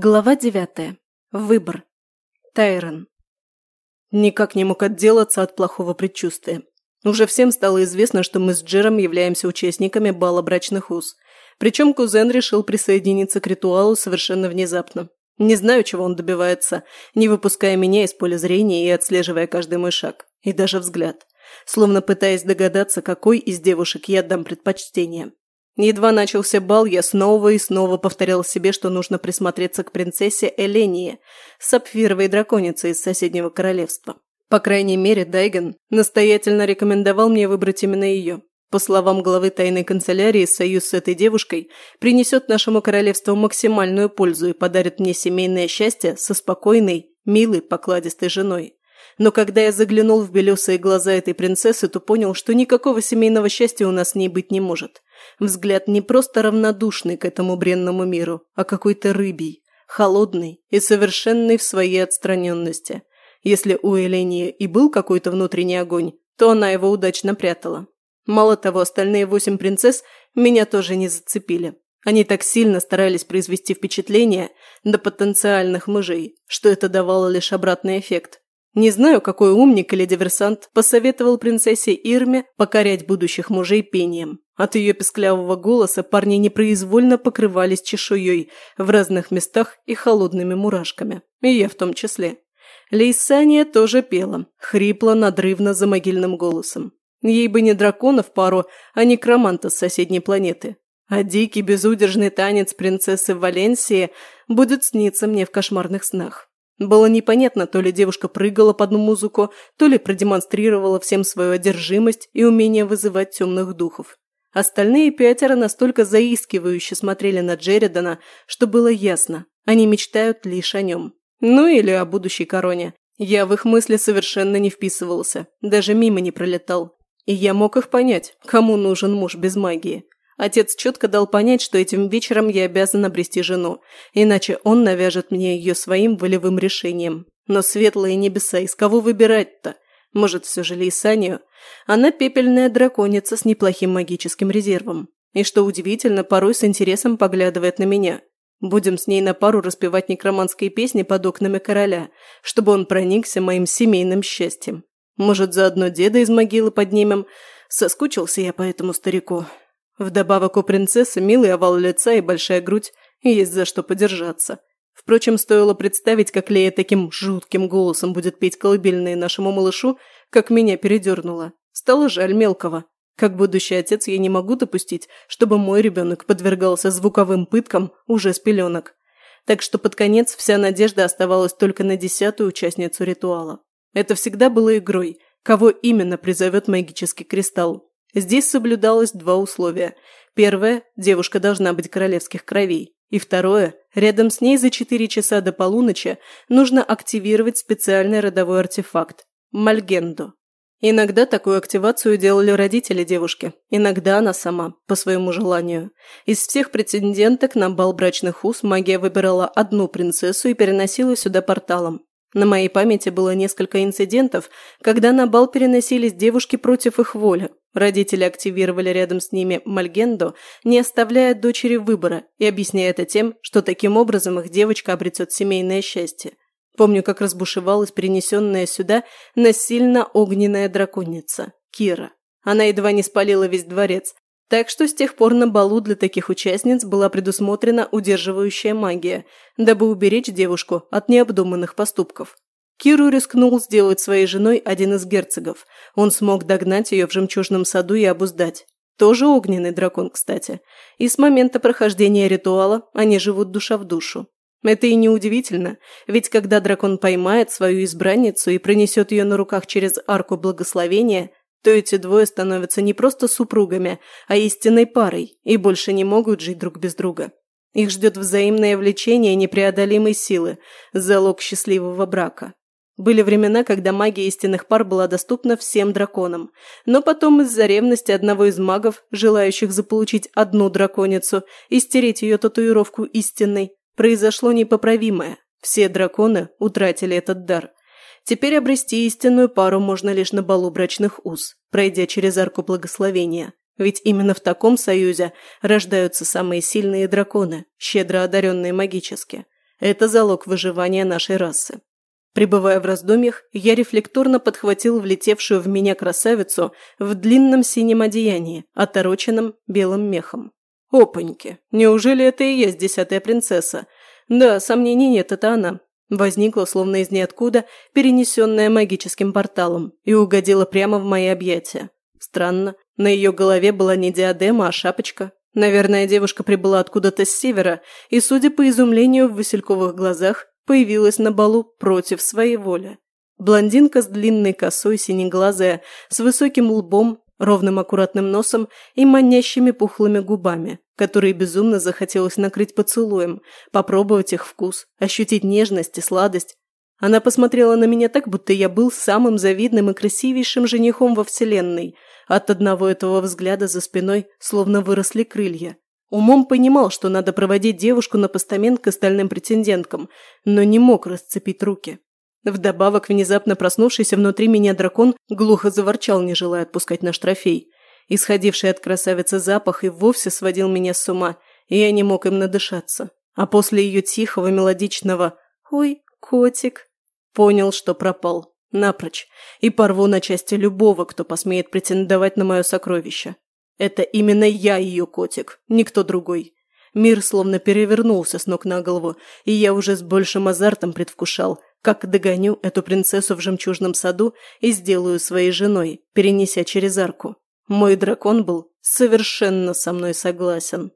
Глава девятая. Выбор. Тайрон. Никак не мог отделаться от плохого предчувствия. Уже всем стало известно, что мы с Джером являемся участниками бала брачных уз. Причем кузен решил присоединиться к ритуалу совершенно внезапно. Не знаю, чего он добивается, не выпуская меня из поля зрения и отслеживая каждый мой шаг. И даже взгляд. Словно пытаясь догадаться, какой из девушек я отдам предпочтение. Едва начался бал, я снова и снова повторял себе, что нужно присмотреться к принцессе Элении, сапфировой драконице из соседнего королевства. По крайней мере, Дайген настоятельно рекомендовал мне выбрать именно ее. По словам главы тайной канцелярии, союз с этой девушкой принесет нашему королевству максимальную пользу и подарит мне семейное счастье со спокойной, милой, покладистой женой. Но когда я заглянул в белесые глаза этой принцессы, то понял, что никакого семейного счастья у нас с ней быть не может. Взгляд не просто равнодушный к этому бренному миру, а какой-то рыбий, холодный и совершенный в своей отстраненности. Если у Элении и был какой-то внутренний огонь, то она его удачно прятала. Мало того, остальные восемь принцесс меня тоже не зацепили. Они так сильно старались произвести впечатление на потенциальных мужей, что это давало лишь обратный эффект. Не знаю, какой умник или диверсант посоветовал принцессе Ирме покорять будущих мужей пением. От ее песклявого голоса парни непроизвольно покрывались чешуей в разных местах и холодными мурашками. И я в том числе. Лейсания тоже пела, хрипло, надрывно за могильным голосом. Ей бы не дракона в пару, а некроманта с соседней планеты. А дикий безудержный танец принцессы Валенсии будет сниться мне в кошмарных снах. Было непонятно, то ли девушка прыгала под музыку, то ли продемонстрировала всем свою одержимость и умение вызывать темных духов. Остальные пятеро настолько заискивающе смотрели на Джеридана, что было ясно, они мечтают лишь о нем. Ну или о будущей короне. Я в их мысли совершенно не вписывался, даже мимо не пролетал. И я мог их понять, кому нужен муж без магии. Отец четко дал понять, что этим вечером я обязан обрести жену, иначе он навяжет мне ее своим волевым решением. Но светлые небеса, из кого выбирать-то? Может, все же Лейсанию? Она пепельная драконица с неплохим магическим резервом. И что удивительно, порой с интересом поглядывает на меня. Будем с ней на пару распевать некроманские песни под окнами короля, чтобы он проникся моим семейным счастьем. Может, заодно деда из могилы поднимем? Соскучился я по этому старику. Вдобавок у принцессы милый овал лица и большая грудь, и есть за что подержаться. Впрочем, стоило представить, как Лея таким жутким голосом будет петь колыбельные нашему малышу, как меня передернуло. Стало жаль мелкого. Как будущий отец я не могу допустить, чтобы мой ребенок подвергался звуковым пыткам уже с пеленок. Так что под конец вся надежда оставалась только на десятую участницу ритуала. Это всегда было игрой, кого именно призовет магический кристалл. Здесь соблюдалось два условия. Первое – девушка должна быть королевских кровей. И второе, рядом с ней за 4 часа до полуночи нужно активировать специальный родовой артефакт – Мальгендо. Иногда такую активацию делали родители девушки, иногда она сама, по своему желанию. Из всех претенденток на бал брачных уз магия выбирала одну принцессу и переносила сюда порталом. На моей памяти было несколько инцидентов, когда на бал переносились девушки против их воли. Родители активировали рядом с ними Мальгендо, не оставляя дочери выбора и объясняя это тем, что таким образом их девочка обретет семейное счастье. Помню, как разбушевалась перенесенная сюда насильно огненная драконица – Кира. Она едва не спалила весь дворец, так что с тех пор на балу для таких участниц была предусмотрена удерживающая магия, дабы уберечь девушку от необдуманных поступков. Киру рискнул сделать своей женой один из герцогов. Он смог догнать ее в жемчужном саду и обуздать. Тоже огненный дракон, кстати. И с момента прохождения ритуала они живут душа в душу. Это и не удивительно, ведь когда дракон поймает свою избранницу и пронесет ее на руках через арку благословения, то эти двое становятся не просто супругами, а истинной парой и больше не могут жить друг без друга. Их ждет взаимное влечение непреодолимой силы, залог счастливого брака. Были времена, когда магия истинных пар была доступна всем драконам, но потом из-за ревности одного из магов, желающих заполучить одну драконицу и стереть ее татуировку истинной, произошло непоправимое. Все драконы утратили этот дар. Теперь обрести истинную пару можно лишь на балу брачных уз, пройдя через арку благословения. Ведь именно в таком союзе рождаются самые сильные драконы, щедро одаренные магически. Это залог выживания нашей расы. Пребывая в раздумьях, я рефлекторно подхватил влетевшую в меня красавицу в длинном синем одеянии, отороченном белым мехом. Опаньки! Неужели это и есть десятая принцесса? Да, сомнений нет, это она. Возникла, словно из ниоткуда, перенесенная магическим порталом, и угодила прямо в мои объятия. Странно, на ее голове была не диадема, а шапочка. Наверное, девушка прибыла откуда-то с севера, и, судя по изумлению в васильковых глазах, появилась на балу против своей воли. Блондинка с длинной косой, синеглазая, с высоким лбом, ровным аккуратным носом и манящими пухлыми губами, которые безумно захотелось накрыть поцелуем, попробовать их вкус, ощутить нежность и сладость. Она посмотрела на меня так, будто я был самым завидным и красивейшим женихом во вселенной. От одного этого взгляда за спиной словно выросли крылья. Умом понимал, что надо проводить девушку на постамент к остальным претенденткам, но не мог расцепить руки. Вдобавок, внезапно проснувшийся внутри меня дракон глухо заворчал, не желая отпускать наш трофей. Исходивший от красавицы запах и вовсе сводил меня с ума, и я не мог им надышаться. А после ее тихого, мелодичного «Ой, котик!» понял, что пропал. Напрочь. И порву на части любого, кто посмеет претендовать на мое сокровище. Это именно я ее котик, никто другой. Мир словно перевернулся с ног на голову, и я уже с большим азартом предвкушал, как догоню эту принцессу в жемчужном саду и сделаю своей женой, перенеся через арку. Мой дракон был совершенно со мной согласен.